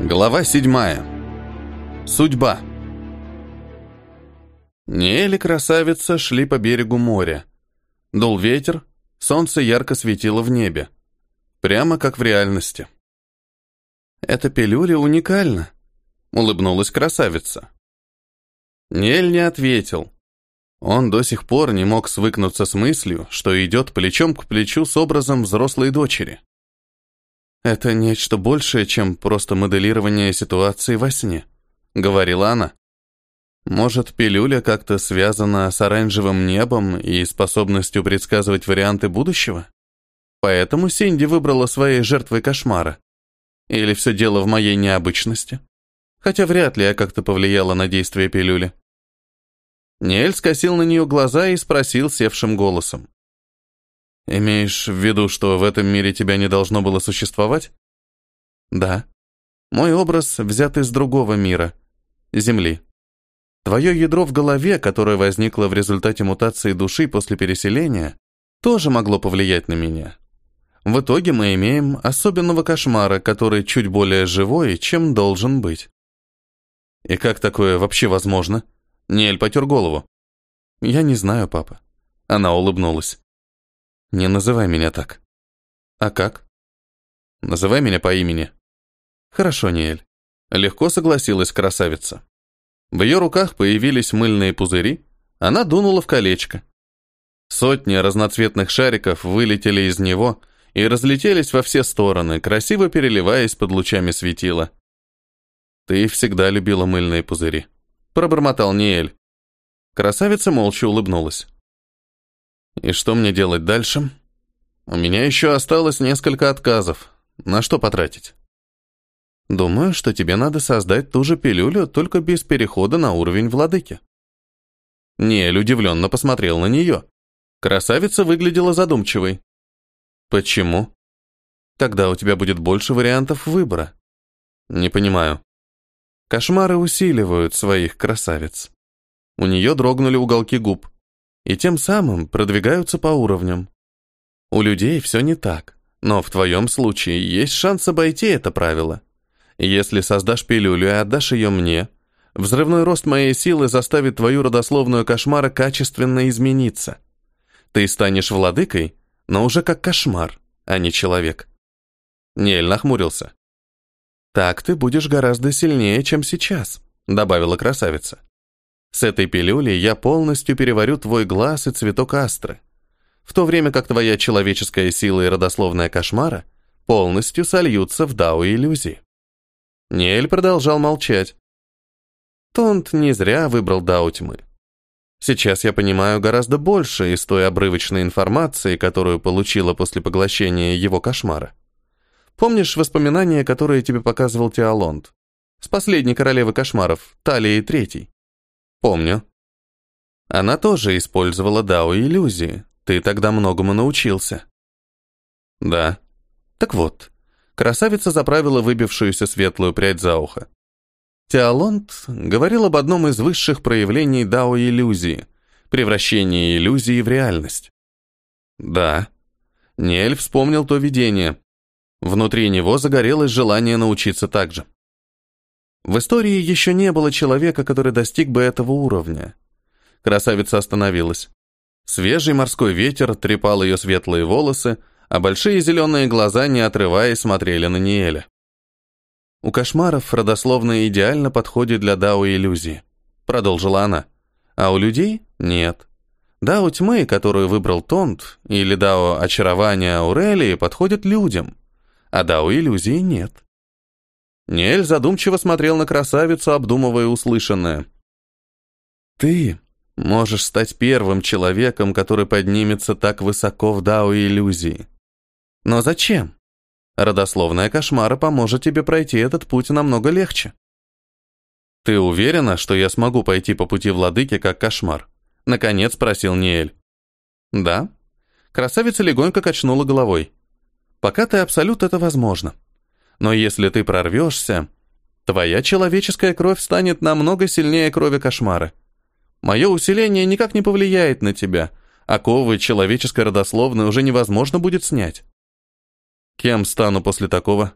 Глава седьмая. Судьба. Неэль и красавица шли по берегу моря. Дул ветер, солнце ярко светило в небе. Прямо как в реальности. «Эта пилюля уникальна», — улыбнулась красавица. Неэль не ответил. Он до сих пор не мог свыкнуться с мыслью, что идет плечом к плечу с образом взрослой дочери. «Это нечто большее, чем просто моделирование ситуации во сне», — говорила она. «Может, пилюля как-то связана с оранжевым небом и способностью предсказывать варианты будущего? Поэтому Синди выбрала своей жертвой кошмара. Или все дело в моей необычности? Хотя вряд ли я как-то повлияла на действие пилюли». Ниэль скосил на нее глаза и спросил севшим голосом. Имеешь в виду, что в этом мире тебя не должно было существовать? Да. Мой образ взят из другого мира, Земли. Твое ядро в голове, которое возникло в результате мутации души после переселения, тоже могло повлиять на меня. В итоге мы имеем особенного кошмара, который чуть более живой, чем должен быть. И как такое вообще возможно? Нель потер голову. Я не знаю, папа. Она улыбнулась. Не называй меня так. А как? Называй меня по имени. Хорошо, Ниэль. Легко согласилась красавица. В ее руках появились мыльные пузыри, она дунула в колечко. Сотни разноцветных шариков вылетели из него и разлетелись во все стороны, красиво переливаясь под лучами светила. «Ты всегда любила мыльные пузыри», — пробормотал Ниэль. Красавица молча улыбнулась. И что мне делать дальше? У меня еще осталось несколько отказов. На что потратить? Думаю, что тебе надо создать ту же пилюлю, только без перехода на уровень владыки. Нель удивленно посмотрел на нее. Красавица выглядела задумчивой. Почему? Тогда у тебя будет больше вариантов выбора. Не понимаю. Кошмары усиливают своих красавиц. У нее дрогнули уголки губ и тем самым продвигаются по уровням. У людей все не так, но в твоем случае есть шанс обойти это правило. Если создашь пилюлю и отдашь ее мне, взрывной рост моей силы заставит твою родословную кошмара качественно измениться. Ты станешь владыкой, но уже как кошмар, а не человек. Нель нахмурился. «Так ты будешь гораздо сильнее, чем сейчас», — добавила красавица. С этой пилюлей я полностью переварю твой глаз и цветок астры, в то время как твоя человеческая сила и родословная кошмара полностью сольются в дао иллюзии. Ниэль продолжал молчать. Тонт не зря выбрал дао тьмы. Сейчас я понимаю гораздо больше из той обрывочной информации, которую получила после поглощения его кошмара. Помнишь воспоминания, которые тебе показывал Теолонд? С последней королевы кошмаров, Талии Третьей? Помню. Она тоже использовала дао-иллюзии. Ты тогда многому научился. Да. Так вот, красавица заправила выбившуюся светлую прядь за ухо. Теолонд говорил об одном из высших проявлений дао-иллюзии — превращении иллюзии в реальность. Да. Нель вспомнил то видение. Внутри него загорелось желание научиться так же. В истории еще не было человека, который достиг бы этого уровня. Красавица остановилась. Свежий морской ветер трепал ее светлые волосы, а большие зеленые глаза, не отрываясь, смотрели на Ниэля. «У кошмаров родословно идеально подходит для дао иллюзии», — продолжила она. «А у людей — нет. Дао тьмы, которую выбрал Тонт, или дао очарования Аурелии подходит людям, а дао иллюзии нет. Ниэль задумчиво смотрел на красавицу, обдумывая услышанное. «Ты можешь стать первым человеком, который поднимется так высоко в дао иллюзии. Но зачем? Родословная кошмара поможет тебе пройти этот путь намного легче». «Ты уверена, что я смогу пойти по пути владыки как кошмар?» Наконец спросил Ниэль. «Да». Красавица легонько качнула головой. «Пока ты абсолют, это возможно. Но если ты прорвешься, твоя человеческая кровь станет намного сильнее крови кошмара. Мое усиление никак не повлияет на тебя, а ковы человеческой родословной уже невозможно будет снять. Кем стану после такого?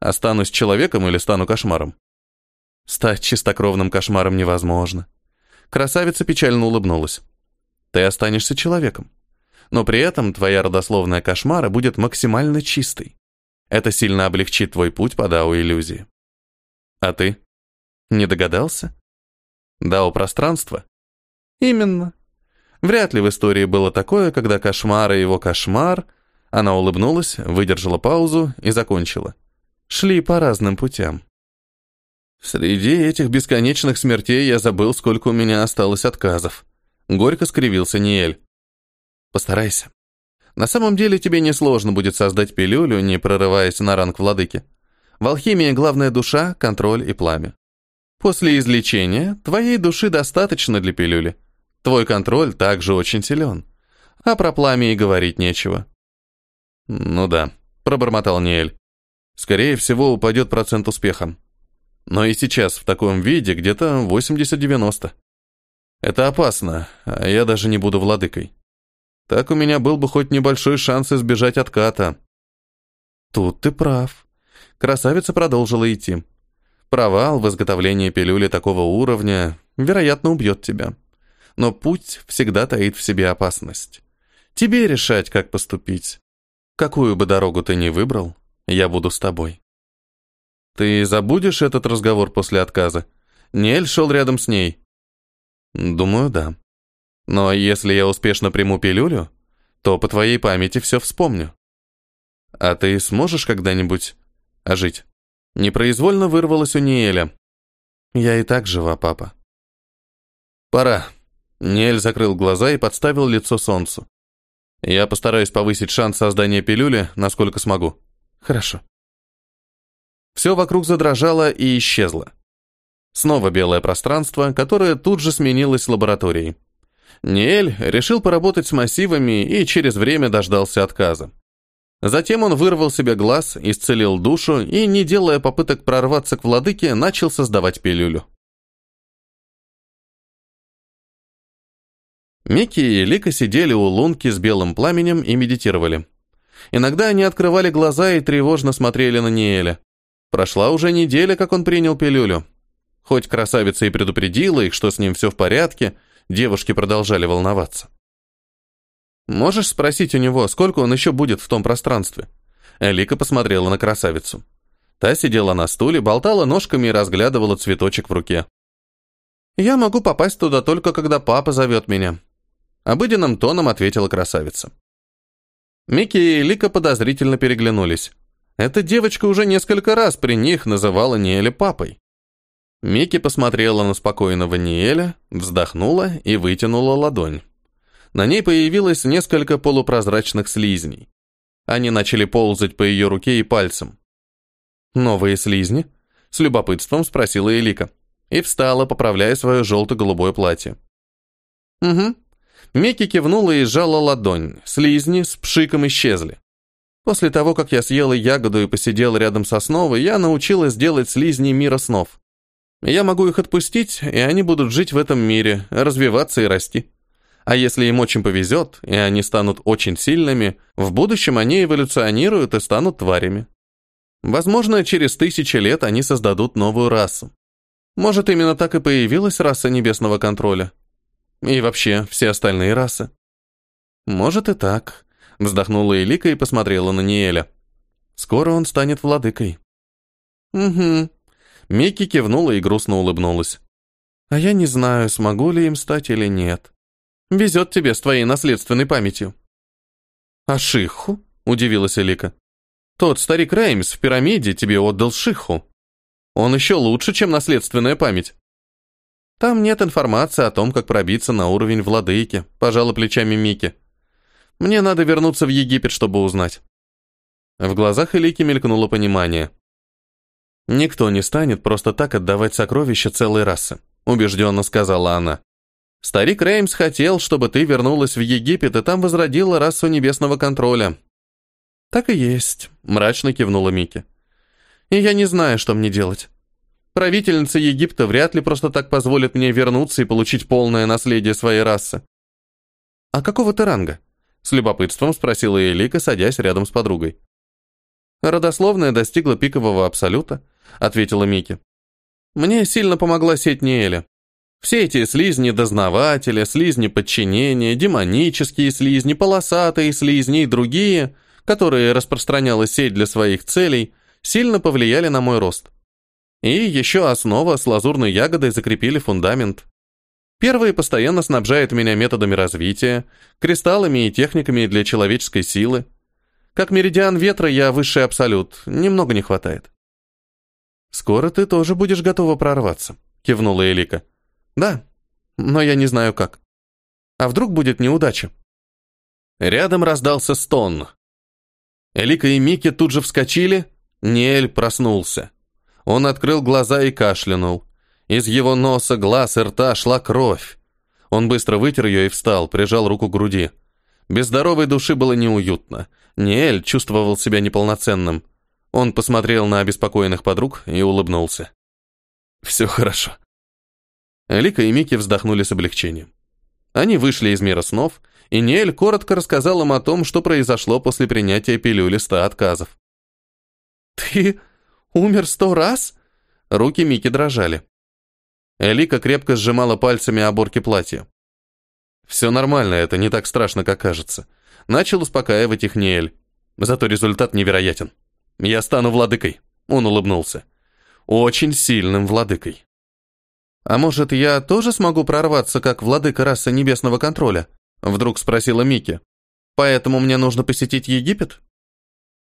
Останусь человеком или стану кошмаром? Стать чистокровным кошмаром невозможно. Красавица печально улыбнулась. Ты останешься человеком. Но при этом твоя родословная кошмара будет максимально чистой. Это сильно облегчит твой путь по дао-иллюзии. А ты? Не догадался? Дао-пространство? Именно. Вряд ли в истории было такое, когда кошмар и его кошмар... Она улыбнулась, выдержала паузу и закончила. Шли по разным путям. Среди этих бесконечных смертей я забыл, сколько у меня осталось отказов. Горько скривился Ниэль. Постарайся. На самом деле тебе несложно будет создать пилюлю, не прорываясь на ранг владыки. В алхимии главная душа, контроль и пламя. После излечения твоей души достаточно для пилюли. Твой контроль также очень силен. А про пламя и говорить нечего. Ну да, пробормотал Ниэль. Скорее всего, упадет процент успеха. Но и сейчас в таком виде где-то 80-90. Это опасно, а я даже не буду владыкой. Так у меня был бы хоть небольшой шанс избежать отката. Тут ты прав. Красавица продолжила идти. Провал в изготовлении пилюли такого уровня, вероятно, убьет тебя. Но путь всегда таит в себе опасность. Тебе решать, как поступить. Какую бы дорогу ты ни выбрал, я буду с тобой. Ты забудешь этот разговор после отказа? Нель шел рядом с ней. Думаю, да. Но если я успешно приму пилюлю, то по твоей памяти все вспомню. А ты сможешь когда-нибудь ожить? Непроизвольно вырвалось у Ниэля. Я и так жива, папа. Пора. Ниэль закрыл глаза и подставил лицо солнцу. Я постараюсь повысить шанс создания пилюли, насколько смогу. Хорошо. Все вокруг задрожало и исчезло. Снова белое пространство, которое тут же сменилось лабораторией. Ниэль решил поработать с массивами и через время дождался отказа. Затем он вырвал себе глаз, исцелил душу и, не делая попыток прорваться к владыке, начал создавать пилюлю. Микки и Лика сидели у лунки с белым пламенем и медитировали. Иногда они открывали глаза и тревожно смотрели на Ниэля. Прошла уже неделя, как он принял пилюлю. Хоть красавица и предупредила их, что с ним все в порядке, девушки продолжали волноваться. «Можешь спросить у него, сколько он еще будет в том пространстве?» Элика посмотрела на красавицу. Та сидела на стуле, болтала ножками и разглядывала цветочек в руке. «Я могу попасть туда только, когда папа зовет меня», — обыденным тоном ответила красавица. Микки и Лика подозрительно переглянулись. Эта девочка уже несколько раз при них называла Ниэля папой. Микки посмотрела на спокойного Ниэля, вздохнула и вытянула ладонь. На ней появилось несколько полупрозрачных слизней. Они начали ползать по ее руке и пальцам. «Новые слизни?» — с любопытством спросила Элика. И встала, поправляя свое желто-голубое платье. «Угу». Микки кивнула и сжала ладонь. Слизни с пшиком исчезли. После того, как я съела ягоду и посидела рядом со сновой, я научилась делать слизни мира снов. Я могу их отпустить, и они будут жить в этом мире, развиваться и расти. А если им очень повезет, и они станут очень сильными, в будущем они эволюционируют и станут тварями. Возможно, через тысячи лет они создадут новую расу. Может, именно так и появилась раса небесного контроля. И вообще, все остальные расы. Может и так, вздохнула Элика и посмотрела на Ниэля. Скоро он станет владыкой. Угу, Микки кивнула и грустно улыбнулась. «А я не знаю, смогу ли им стать или нет. Везет тебе с твоей наследственной памятью». «А Шиху?» — удивилась Элика. «Тот старик Реймс в пирамиде тебе отдал Шиху. Он еще лучше, чем наследственная память». «Там нет информации о том, как пробиться на уровень владыки», — пожала плечами Микки. «Мне надо вернуться в Египет, чтобы узнать». В глазах Элики мелькнуло понимание. «Никто не станет просто так отдавать сокровища целой расы», убежденно сказала она. «Старик Реймс хотел, чтобы ты вернулась в Египет и там возродила расу небесного контроля». «Так и есть», — мрачно кивнула Микки. «И я не знаю, что мне делать. Правительница Египта вряд ли просто так позволит мне вернуться и получить полное наследие своей расы». «А какого ты ранга?» — с любопытством спросила Элика, садясь рядом с подругой. Родословная достигла пикового абсолюта, ответила Мики. Мне сильно помогла сеть Неэля. Все эти слизни дознавателя, слизни подчинения, демонические слизни, полосатые слизни и другие, которые распространяла сеть для своих целей, сильно повлияли на мой рост. И еще основа с лазурной ягодой закрепили фундамент. Первые постоянно снабжают меня методами развития, кристаллами и техниками для человеческой силы. Как меридиан ветра я высший абсолют, немного не хватает. «Скоро ты тоже будешь готова прорваться», — кивнула Элика. «Да, но я не знаю как. А вдруг будет неудача?» Рядом раздался стон. Элика и Мики тут же вскочили, Ниэль проснулся. Он открыл глаза и кашлянул. Из его носа, глаз и рта шла кровь. Он быстро вытер ее и встал, прижал руку к груди. Без здоровой души было неуютно. Ниэль чувствовал себя неполноценным. Он посмотрел на обеспокоенных подруг и улыбнулся. «Все хорошо». Лика и Мики вздохнули с облегчением. Они вышли из мира снов, и Ниэль коротко рассказал им о том, что произошло после принятия пилюли ста отказов. «Ты умер сто раз?» Руки Мики дрожали. Элика крепко сжимала пальцами оборки платья. «Все нормально, это не так страшно, как кажется». Начал успокаивать их Ниэль. Зато результат невероятен. Я стану владыкой. Он улыбнулся. Очень сильным владыкой. А может, я тоже смогу прорваться, как владыка расы небесного контроля? Вдруг спросила Мики. Поэтому мне нужно посетить Египет?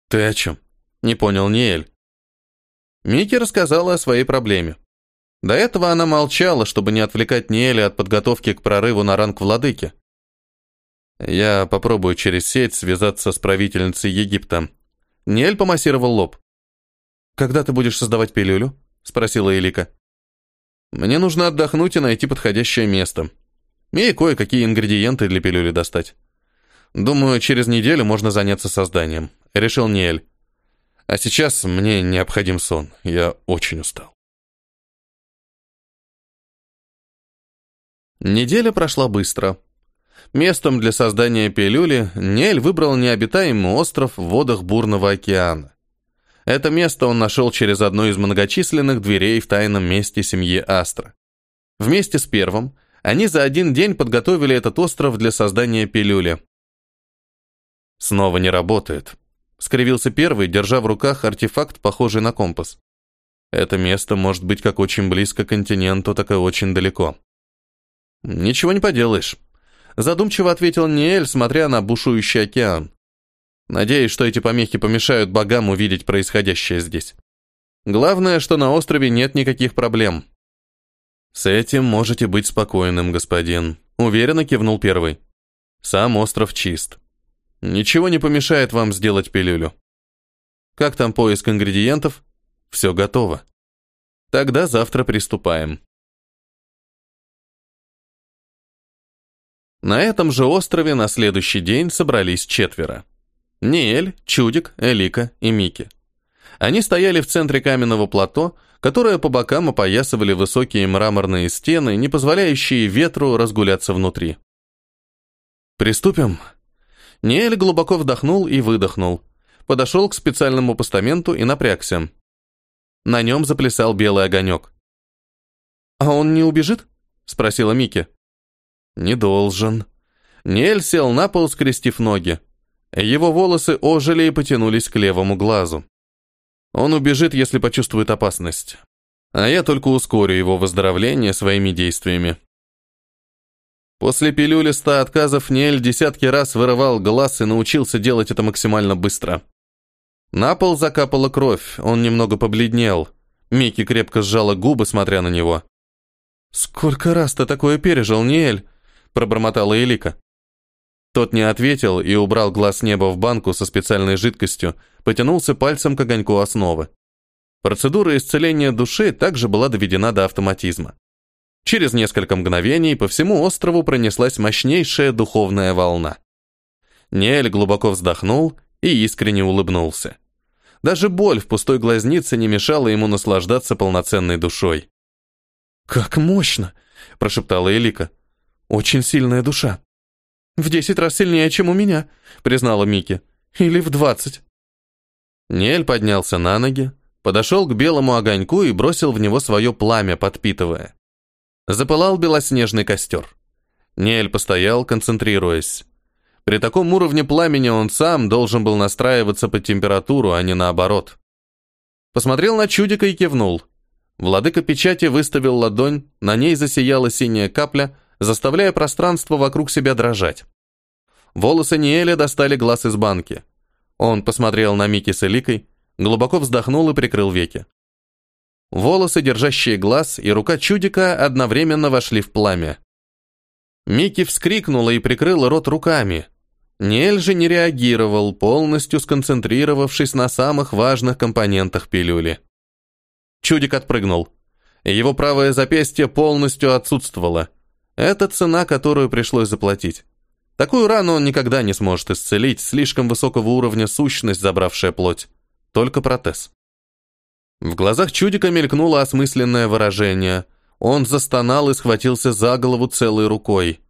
Ты о чем? Не понял Ниэль. Мики рассказала о своей проблеме. До этого она молчала, чтобы не отвлекать Ниэля от подготовки к прорыву на ранг владыки. Я попробую через сеть связаться с правительницей Египта. Ниэль помассировал лоб. «Когда ты будешь создавать пилюлю?» — спросила Элика. «Мне нужно отдохнуть и найти подходящее место. И кое-какие ингредиенты для пилюли достать. Думаю, через неделю можно заняться созданием», — решил Ниэль. «А сейчас мне необходим сон. Я очень устал». Неделя прошла быстро. Местом для создания пилюли Нель выбрал необитаемый остров в водах бурного океана. Это место он нашел через одну из многочисленных дверей в тайном месте семьи Астра. Вместе с первым они за один день подготовили этот остров для создания пилюли. «Снова не работает», — скривился первый, держа в руках артефакт, похожий на компас. «Это место может быть как очень близко к континенту, так и очень далеко». «Ничего не поделаешь». Задумчиво ответил Ниэль, смотря на бушующий океан. Надеюсь, что эти помехи помешают богам увидеть происходящее здесь. Главное, что на острове нет никаких проблем. С этим можете быть спокойным, господин. Уверенно кивнул первый. Сам остров чист. Ничего не помешает вам сделать пилюлю. Как там поиск ингредиентов? Все готово. Тогда завтра приступаем. На этом же острове на следующий день собрались четверо. Ниэль, Чудик, Элика и Мики. Они стояли в центре каменного плато, которое по бокам опоясывали высокие мраморные стены, не позволяющие ветру разгуляться внутри. «Приступим?» Ниэль глубоко вдохнул и выдохнул. Подошел к специальному постаменту и напрягся. На нем заплясал белый огонек. «А он не убежит?» — спросила Мики. «Не должен». Нель сел на пол, скрестив ноги. Его волосы ожили и потянулись к левому глазу. Он убежит, если почувствует опасность. А я только ускорю его выздоровление своими действиями. После пилюли ста отказов Нель десятки раз вырывал глаз и научился делать это максимально быстро. На пол закапала кровь, он немного побледнел. Микки крепко сжала губы, смотря на него. «Сколько раз ты такое пережил, Ниэль?» Пробормотала Элика. Тот не ответил и убрал глаз неба в банку со специальной жидкостью, потянулся пальцем к огоньку основы. Процедура исцеления души также была доведена до автоматизма. Через несколько мгновений по всему острову пронеслась мощнейшая духовная волна. Ниэль глубоко вздохнул и искренне улыбнулся. Даже боль в пустой глазнице не мешала ему наслаждаться полноценной душой. «Как мощно!» – прошептала Элика. Очень сильная душа. В десять раз сильнее, чем у меня, признала Мики. Или в двадцать. Ниэль поднялся на ноги, подошел к белому огоньку и бросил в него свое пламя, подпитывая. Запылал белоснежный костер. Ниэль постоял, концентрируясь. При таком уровне пламени он сам должен был настраиваться под температуру, а не наоборот. Посмотрел на чудика и кивнул. Владыка печати выставил ладонь, на ней засияла синяя капля, заставляя пространство вокруг себя дрожать. Волосы Ниэля достали глаз из банки. Он посмотрел на Мики с Эликой, глубоко вздохнул и прикрыл веки. Волосы, держащие глаз, и рука чудика одновременно вошли в пламя. Мики вскрикнула и прикрыла рот руками. Ниэль же не реагировал, полностью сконцентрировавшись на самых важных компонентах пилюли. Чудик отпрыгнул. Его правое запястье полностью отсутствовало. Это цена, которую пришлось заплатить. Такую рану он никогда не сможет исцелить, слишком высокого уровня сущность, забравшая плоть. Только протез. В глазах чудика мелькнуло осмысленное выражение. Он застонал и схватился за голову целой рукой.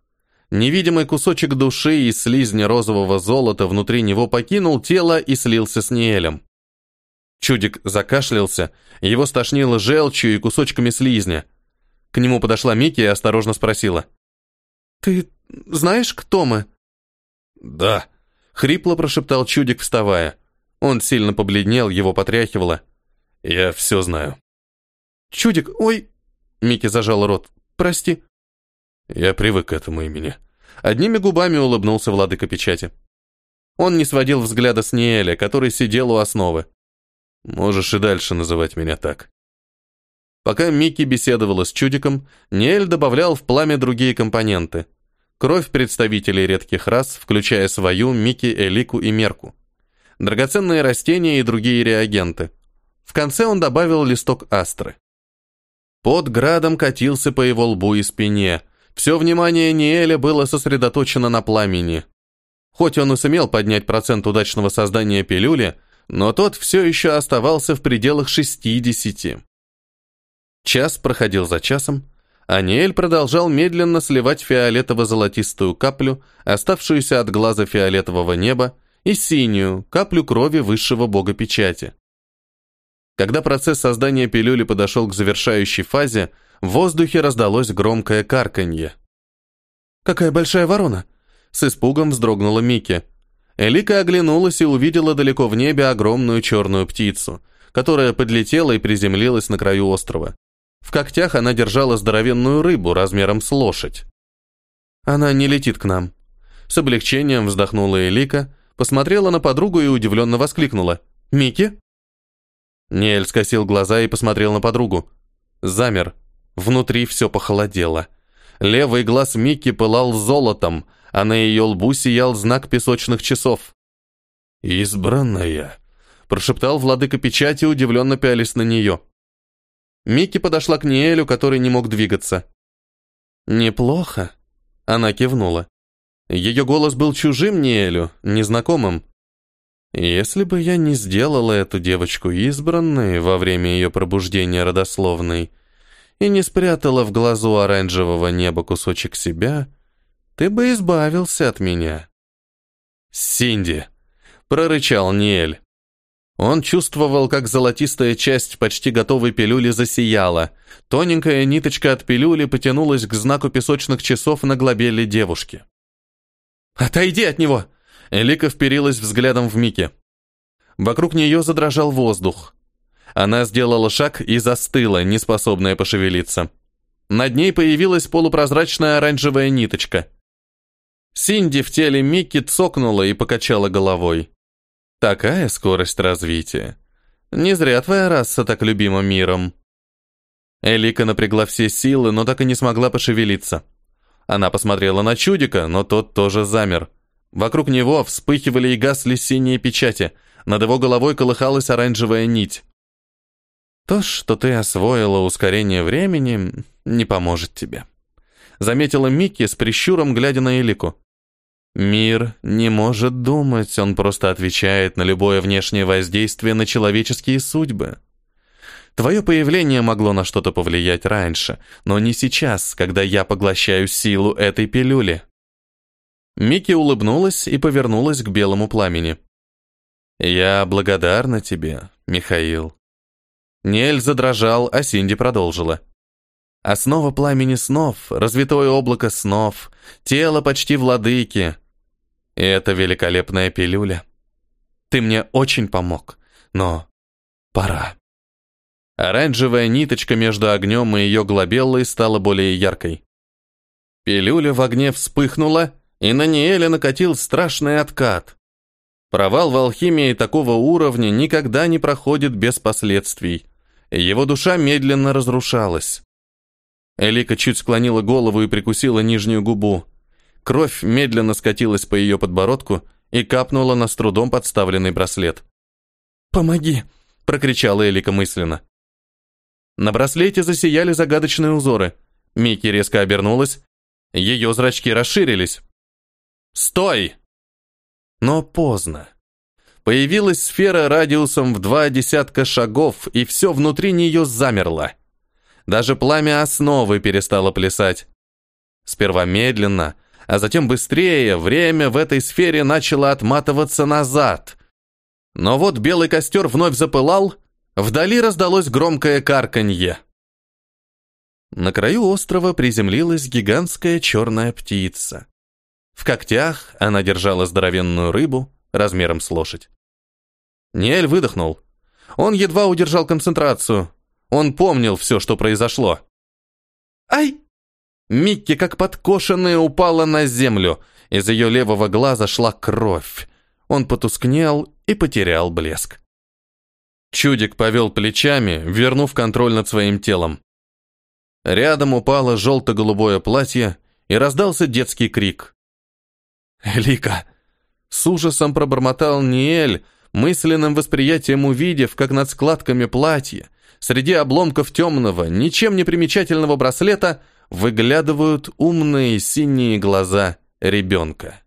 Невидимый кусочек души из слизни розового золота внутри него покинул тело и слился с Ниэлем. Чудик закашлялся, его стошнило желчью и кусочками слизня. К нему подошла Микки и осторожно спросила. «Ты знаешь, кто мы?» «Да», — хрипло прошептал чудик, вставая. Он сильно побледнел, его потряхивало. «Я все знаю». «Чудик, ой...» — Микки зажал рот. «Прости». «Я привык к этому имени». Одними губами улыбнулся владыка печати. Он не сводил взгляда с Ниэля, который сидел у основы. «Можешь и дальше называть меня так». Пока Микки беседовала с чудиком, Ниэль добавлял в пламя другие компоненты — кровь представителей редких рас, включая свою, Мики, Элику и Мерку, драгоценные растения и другие реагенты. В конце он добавил листок астры. Под градом катился по его лбу и спине. Все внимание Ниэля было сосредоточено на пламени. Хоть он и сумел поднять процент удачного создания пилюли, но тот все еще оставался в пределах 60. Час проходил за часом, Аниэль продолжал медленно сливать фиолетово-золотистую каплю, оставшуюся от глаза фиолетового неба, и синюю, каплю крови высшего бога печати. Когда процесс создания пилюли подошел к завершающей фазе, в воздухе раздалось громкое карканье. «Какая большая ворона!» С испугом вздрогнула Микки. Элика оглянулась и увидела далеко в небе огромную черную птицу, которая подлетела и приземлилась на краю острова. В когтях она держала здоровенную рыбу размером с лошадь. «Она не летит к нам». С облегчением вздохнула Элика, посмотрела на подругу и удивленно воскликнула. «Микки?» Нель скосил глаза и посмотрел на подругу. Замер. Внутри все похолодело. Левый глаз Микки пылал золотом, а на ее лбу сиял знак песочных часов. «Избранная», — прошептал владыка печати, удивленно пялись на нее. Микки подошла к Ниэлю, который не мог двигаться. «Неплохо», — она кивнула. Ее голос был чужим Ниэлю, незнакомым. «Если бы я не сделала эту девочку избранной во время ее пробуждения родословной и не спрятала в глазу оранжевого неба кусочек себя, ты бы избавился от меня». «Синди», — прорычал Ниэль. Он чувствовал, как золотистая часть почти готовой пилюли засияла. Тоненькая ниточка от пилюли потянулась к знаку песочных часов на глобеле девушки. «Отойди от него!» Элика вперилась взглядом в Мике. Вокруг нее задрожал воздух. Она сделала шаг и застыла, неспособная пошевелиться. Над ней появилась полупрозрачная оранжевая ниточка. Синди в теле Микки цокнула и покачала головой. Такая скорость развития. Не зря твоя раса так любима миром. Элика напрягла все силы, но так и не смогла пошевелиться. Она посмотрела на чудика, но тот тоже замер. Вокруг него вспыхивали и гасли синие печати. Над его головой колыхалась оранжевая нить. То, что ты освоила ускорение времени, не поможет тебе. Заметила Микки с прищуром, глядя на Элику. Мир не может думать, он просто отвечает на любое внешнее воздействие на человеческие судьбы. Твое появление могло на что-то повлиять раньше, но не сейчас, когда я поглощаю силу этой пилюли. Микки улыбнулась и повернулась к белому пламени. Я благодарна тебе, Михаил. Нель задрожал, а Синди продолжила. Основа пламени снов, развитое облако снов, тело почти владыки. И это великолепная пилюля. Ты мне очень помог, но пора. Оранжевая ниточка между огнем и ее глобеллой стала более яркой. Пилюля в огне вспыхнула, и на Ниэля накатил страшный откат. Провал в алхимии такого уровня никогда не проходит без последствий. Его душа медленно разрушалась. Элика чуть склонила голову и прикусила нижнюю губу. Кровь медленно скатилась по ее подбородку и капнула на с трудом подставленный браслет. «Помоги!» – прокричала Элика мысленно. На браслете засияли загадочные узоры. Микки резко обернулась. Ее зрачки расширились. «Стой!» Но поздно. Появилась сфера радиусом в два десятка шагов, и все внутри нее замерло. Даже пламя основы перестало плясать. Сперва медленно, а затем быстрее время в этой сфере начало отматываться назад. Но вот белый костер вновь запылал, вдали раздалось громкое карканье. На краю острова приземлилась гигантская черная птица. В когтях она держала здоровенную рыбу размером с лошадь. Ниэль выдохнул. Он едва удержал концентрацию. Он помнил все, что произошло. «Ай!» Микки, как подкошенная, упала на землю. Из ее левого глаза шла кровь. Он потускнел и потерял блеск. Чудик повел плечами, вернув контроль над своим телом. Рядом упало желто-голубое платье, и раздался детский крик. «Лика!» С ужасом пробормотал Ниэль, мысленным восприятием увидев, как над складками платья, среди обломков темного, ничем не примечательного браслета, выглядывают умные синие глаза ребенка.